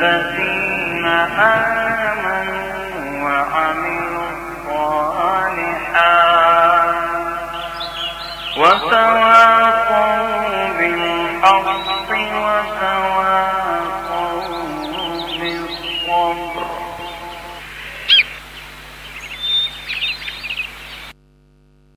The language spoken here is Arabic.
الذين آمنوا وعملوا الصالحات وسواقوا بالحق وسواقوا بالصبر